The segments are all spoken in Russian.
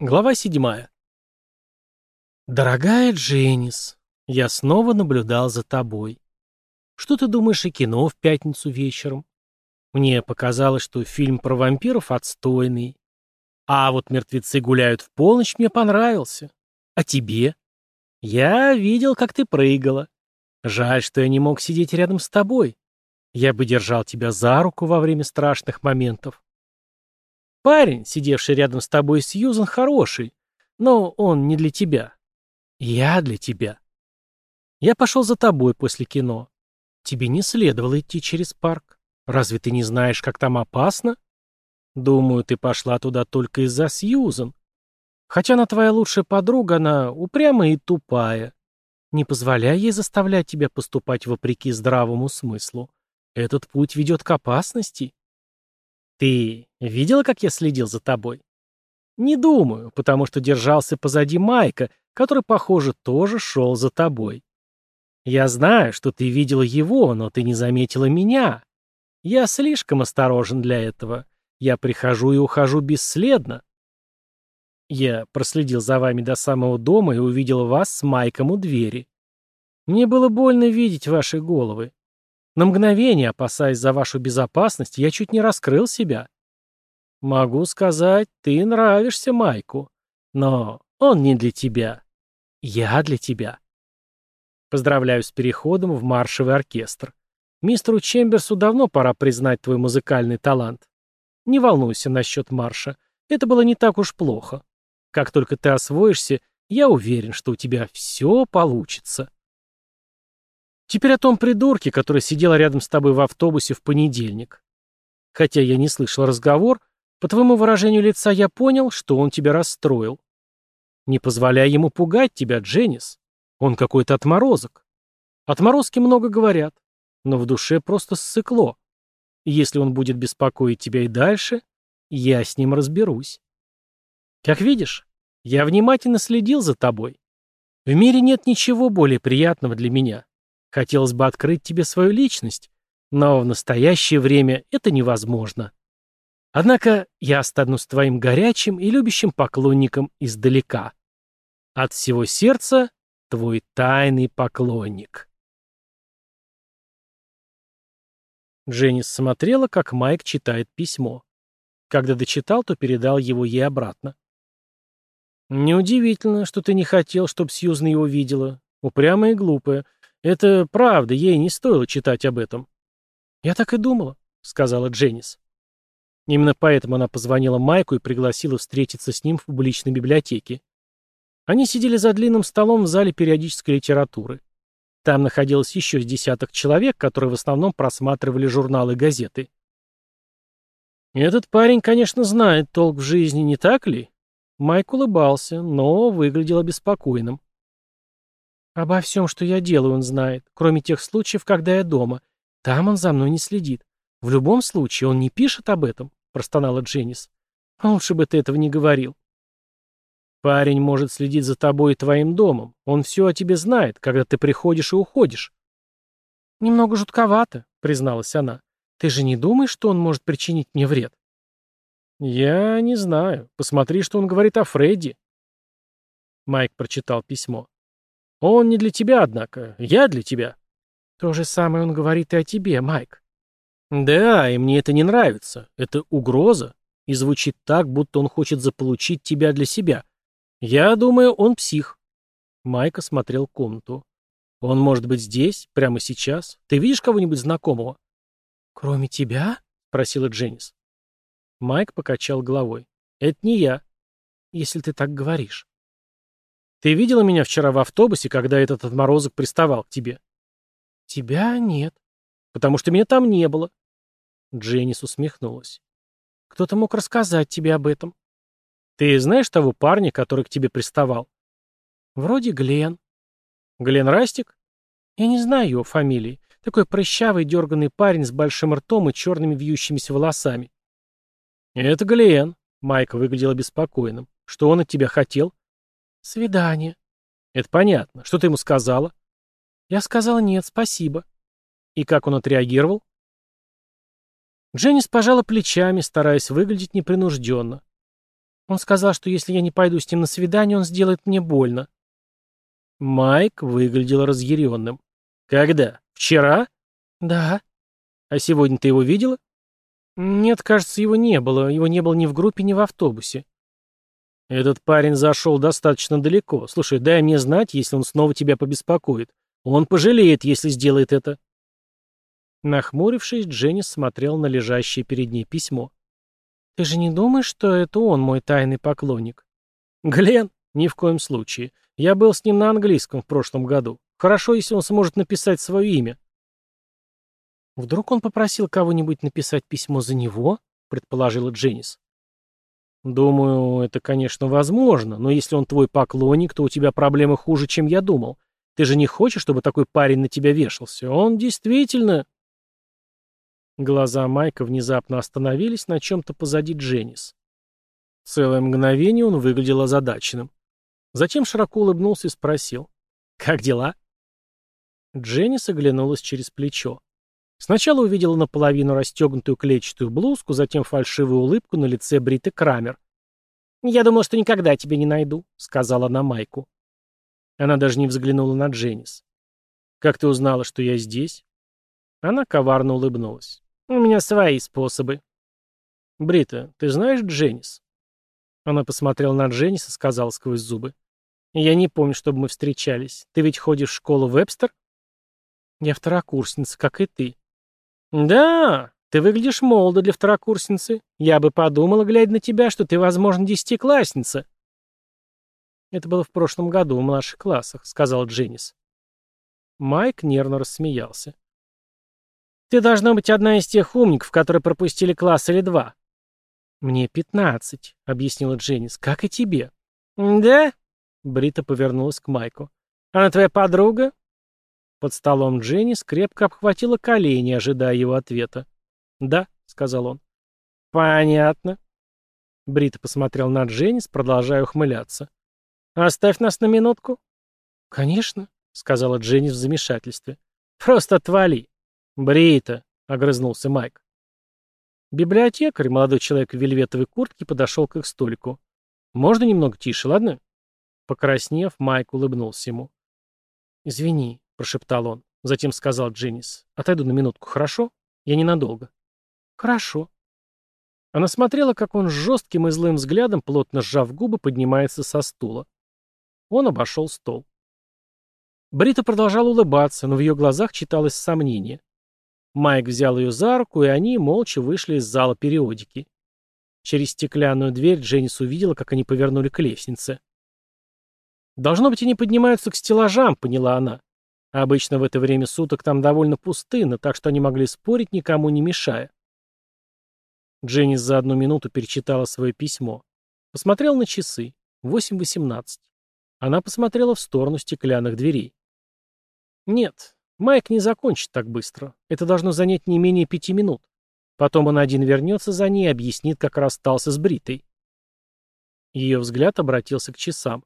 Глава седьмая. Дорогая Дженнис, я снова наблюдал за тобой. Что ты думаешь о кино в пятницу вечером? Мне показалось, что фильм про вампиров отстойный. А вот «Мертвецы гуляют в полночь» мне понравился. А тебе? Я видел, как ты прыгала. Жаль, что я не мог сидеть рядом с тобой. Я бы держал тебя за руку во время страшных моментов. Парень, сидевший рядом с тобой, Сьюзан, хороший, но он не для тебя. Я для тебя. Я пошел за тобой после кино. Тебе не следовало идти через парк. Разве ты не знаешь, как там опасно? Думаю, ты пошла туда только из-за Сьюзан. Хотя она твоя лучшая подруга, она упрямая и тупая. Не позволяй ей заставлять тебя поступать вопреки здравому смыслу. Этот путь ведет к опасности. Ты видела, как я следил за тобой? Не думаю, потому что держался позади Майка, который, похоже, тоже шел за тобой. Я знаю, что ты видела его, но ты не заметила меня. Я слишком осторожен для этого. Я прихожу и ухожу бесследно. Я проследил за вами до самого дома и увидел вас с Майком у двери. Мне было больно видеть ваши головы. На мгновение, опасаясь за вашу безопасность, я чуть не раскрыл себя. Могу сказать, ты нравишься Майку, но он не для тебя. Я для тебя. Поздравляю с переходом в маршевый оркестр. Мистеру Чемберсу давно пора признать твой музыкальный талант. Не волнуйся насчет марша. Это было не так уж плохо. Как только ты освоишься, я уверен, что у тебя все получится. Теперь о том придурке, который сидел рядом с тобой в автобусе в понедельник. Хотя я не слышал разговор, по твоему выражению лица я понял, что он тебя расстроил. Не позволяй ему пугать тебя, Дженнис. Он какой-то отморозок. Отморозки много говорят, но в душе просто ссыкло. если он будет беспокоить тебя и дальше, я с ним разберусь. Как видишь, я внимательно следил за тобой. В мире нет ничего более приятного для меня, Хотелось бы открыть тебе свою личность, но в настоящее время это невозможно. Однако я останусь твоим горячим и любящим поклонником издалека. От всего сердца твой тайный поклонник. Дженнис смотрела, как Майк читает письмо. Когда дочитал, то передал его ей обратно. «Неудивительно, что ты не хотел, чтобы Сьюзан его видела. Упрямая и глупая. Это правда, ей не стоило читать об этом. Я так и думала, сказала Дженнис. Именно поэтому она позвонила Майку и пригласила встретиться с ним в публичной библиотеке. Они сидели за длинным столом в зале периодической литературы. Там находилось еще с десяток человек, которые в основном просматривали журналы и газеты. «Этот парень, конечно, знает толк в жизни, не так ли?» Майк улыбался, но выглядел обеспокоенным. Обо всем, что я делаю, он знает, кроме тех случаев, когда я дома. Там он за мной не следит. В любом случае, он не пишет об этом, простонала Дженнис. А лучше бы ты этого не говорил. Парень может следить за тобой и твоим домом. Он все о тебе знает, когда ты приходишь и уходишь. Немного жутковато, призналась она. Ты же не думаешь, что он может причинить мне вред? Я не знаю. Посмотри, что он говорит о Фредди. Майк прочитал письмо. Он не для тебя, однако. Я для тебя. То же самое он говорит и о тебе, Майк. Да, и мне это не нравится. Это угроза. И звучит так, будто он хочет заполучить тебя для себя. Я думаю, он псих. Майк осмотрел комнату. Он может быть здесь, прямо сейчас. Ты видишь кого-нибудь знакомого? Кроме тебя? Спросила Дженнис. Майк покачал головой. Это не я. Если ты так говоришь. Ты видела меня вчера в автобусе, когда этот отморозок приставал к тебе? Тебя нет. Потому что меня там не было. Дженнис усмехнулась. Кто-то мог рассказать тебе об этом. Ты знаешь того парня, который к тебе приставал? Вроде Глен. Глен Растик? Я не знаю его фамилии. Такой прыщавый, дерганный парень с большим ртом и черными вьющимися волосами. Это Глен. Майк выглядел обеспокоенным. Что он от тебя хотел? «Свидание». «Это понятно. Что ты ему сказала?» «Я сказала нет, спасибо». «И как он отреагировал?» Дженнис пожала плечами, стараясь выглядеть непринужденно. Он сказал, что если я не пойду с ним на свидание, он сделает мне больно. Майк выглядел разъяренным. «Когда? Вчера?» «Да». «А сегодня ты его видела?» «Нет, кажется, его не было. Его не было ни в группе, ни в автобусе». «Этот парень зашел достаточно далеко. Слушай, дай мне знать, если он снова тебя побеспокоит. Он пожалеет, если сделает это». Нахмурившись, Дженнис смотрел на лежащее перед ней письмо. «Ты же не думаешь, что это он мой тайный поклонник?» «Глен, ни в коем случае. Я был с ним на английском в прошлом году. Хорошо, если он сможет написать свое имя». «Вдруг он попросил кого-нибудь написать письмо за него?» — предположила Дженнис. «Думаю, это, конечно, возможно, но если он твой поклонник, то у тебя проблемы хуже, чем я думал. Ты же не хочешь, чтобы такой парень на тебя вешался? Он действительно...» Глаза Майка внезапно остановились на чем-то позади Дженнис. Целое мгновение он выглядел озадаченным. Затем широко улыбнулся и спросил. «Как дела?» Дженнис оглянулась через плечо. Сначала увидела наполовину расстегнутую клетчатую блузку, затем фальшивую улыбку на лице Бриты Крамер. «Я думала, что никогда тебя не найду», — сказала она Майку. Она даже не взглянула на Дженнис. «Как ты узнала, что я здесь?» Она коварно улыбнулась. «У меня свои способы». «Брита, ты знаешь Дженнис?» Она посмотрела на Дженнис и сказала сквозь зубы. «Я не помню, чтобы мы встречались. Ты ведь ходишь в школу Вебстер?» «Я второкурсница, как и ты». «Да, ты выглядишь молодо для второкурсницы. Я бы подумала, глядя на тебя, что ты, возможно, десятиклассница». «Это было в прошлом году в младших классах», — сказал Дженнис. Майк нервно рассмеялся. «Ты должна быть одна из тех умников, которые пропустили класс или два». «Мне пятнадцать», — объяснила Дженнис, — «как и тебе». «Да?» — Брита повернулась к Майку. «Она твоя подруга?» Под столом Дженни скрепко обхватила колени, ожидая его ответа. «Да», — сказал он. «Понятно». Брита посмотрел на Дженнис, продолжая ухмыляться. «Оставь нас на минутку». «Конечно», — сказала Дженнис в замешательстве. «Просто отвали». «Брита», — огрызнулся Майк. Библиотекарь, молодой человек в вельветовой куртке, подошел к их столику. «Можно немного тише, ладно?» Покраснев, Майк улыбнулся ему. «Извини, прошептал он. Затем сказал Дженнис. «Отойду на минутку, хорошо? Я ненадолго». «Хорошо». Она смотрела, как он с жестким и злым взглядом, плотно сжав губы, поднимается со стула. Он обошел стол. Брита продолжала улыбаться, но в ее глазах читалось сомнение. Майк взял ее за руку, и они молча вышли из зала периодики. Через стеклянную дверь Дженнис увидела, как они повернули к лестнице. «Должно быть, они поднимаются к стеллажам», — поняла она. Обычно в это время суток там довольно пустынно, так что они могли спорить, никому не мешая. Дженнис за одну минуту перечитала свое письмо. Посмотрел на часы. 8.18. Она посмотрела в сторону стеклянных дверей. Нет, Майк не закончит так быстро. Это должно занять не менее пяти минут. Потом он один вернется за ней и объяснит, как расстался с Бритой. Ее взгляд обратился к часам.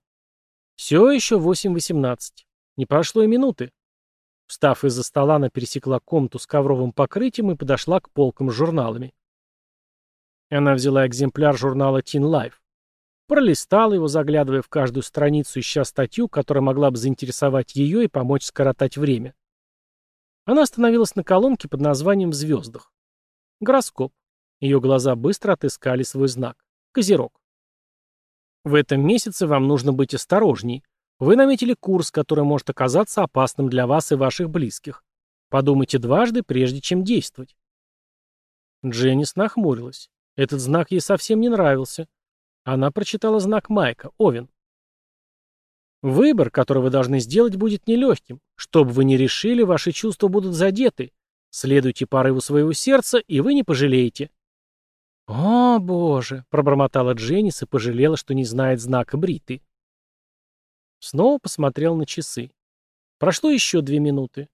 Все еще 8.18. Не прошло и минуты. Встав из-за стола, она пересекла комнату с ковровым покрытием и подошла к полкам с журналами. Она взяла экземпляр журнала Teen Life. Пролистала его, заглядывая в каждую страницу, ища статью, которая могла бы заинтересовать ее и помочь скоротать время. Она остановилась на колонке под названием «В звездах». Гороскоп. Ее глаза быстро отыскали свой знак. Козерог. В этом месяце вам нужно быть осторожней. Вы наметили курс, который может оказаться опасным для вас и ваших близких. Подумайте дважды, прежде чем действовать. Дженнис нахмурилась. Этот знак ей совсем не нравился. Она прочитала знак Майка, Овен. Выбор, который вы должны сделать, будет нелегким. Что бы вы ни решили, ваши чувства будут задеты. Следуйте порыву своего сердца, и вы не пожалеете. «О, боже!» — пробормотала Дженнис и пожалела, что не знает знака Бриты. Снова посмотрел на часы. Прошло еще две минуты.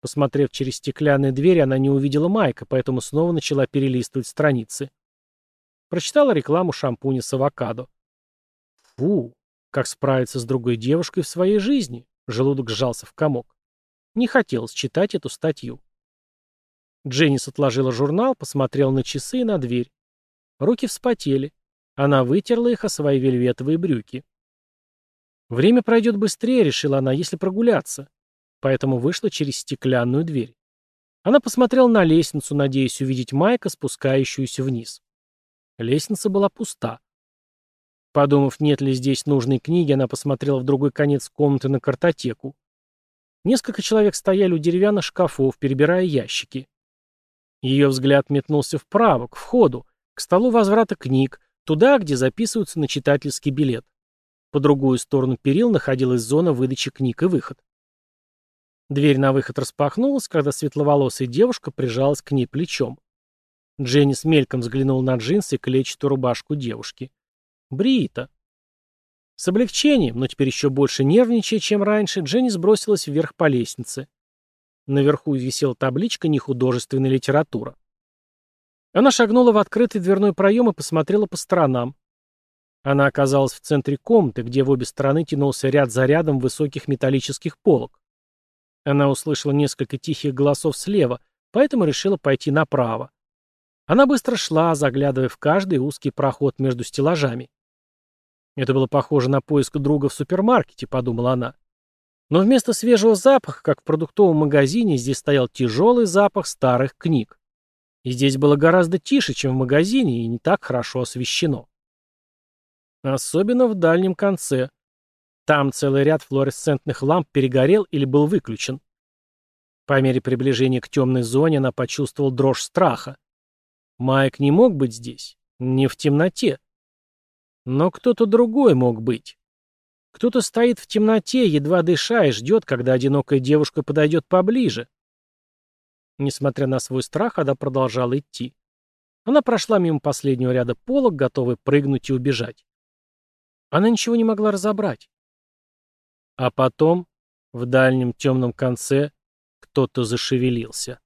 Посмотрев через стеклянные двери, она не увидела Майка, поэтому снова начала перелистывать страницы. Прочитала рекламу шампуня с авокадо. Фу, как справиться с другой девушкой в своей жизни? Желудок сжался в комок. Не хотелось читать эту статью. Дженнис отложила журнал, посмотрела на часы и на дверь. Руки вспотели. Она вытерла их о свои вельветовые брюки. Время пройдет быстрее, решила она, если прогуляться. Поэтому вышла через стеклянную дверь. Она посмотрела на лестницу, надеясь увидеть Майка, спускающуюся вниз. Лестница была пуста. Подумав, нет ли здесь нужной книги, она посмотрела в другой конец комнаты на картотеку. Несколько человек стояли у деревянных шкафов, перебирая ящики. Ее взгляд метнулся вправо, к входу, к столу возврата книг, туда, где записываются на читательский билет. По другую сторону перил находилась зона выдачи книг и выход. Дверь на выход распахнулась, когда светловолосая девушка прижалась к ней плечом. Дженнис мельком взглянул на джинсы и клетчатую рубашку девушки. Брита. С облегчением, но теперь еще больше нервничая, чем раньше, Дженни сбросилась вверх по лестнице. Наверху висела табличка «Нехудожественная литература». Она шагнула в открытый дверной проем и посмотрела по сторонам. Она оказалась в центре комнаты, где в обе стороны тянулся ряд за рядом высоких металлических полок. Она услышала несколько тихих голосов слева, поэтому решила пойти направо. Она быстро шла, заглядывая в каждый узкий проход между стеллажами. Это было похоже на поиск друга в супермаркете, подумала она. Но вместо свежего запаха, как в продуктовом магазине, здесь стоял тяжелый запах старых книг. И здесь было гораздо тише, чем в магазине, и не так хорошо освещено. Особенно в дальнем конце. Там целый ряд флуоресцентных ламп перегорел или был выключен. По мере приближения к темной зоне она почувствовала дрожь страха. Майк не мог быть здесь. Не в темноте. Но кто-то другой мог быть. Кто-то стоит в темноте, едва дыша, и ждет, когда одинокая девушка подойдет поближе. Несмотря на свой страх, она продолжала идти. Она прошла мимо последнего ряда полок, готовая прыгнуть и убежать. Она ничего не могла разобрать. А потом, в дальнем темном конце, кто-то зашевелился.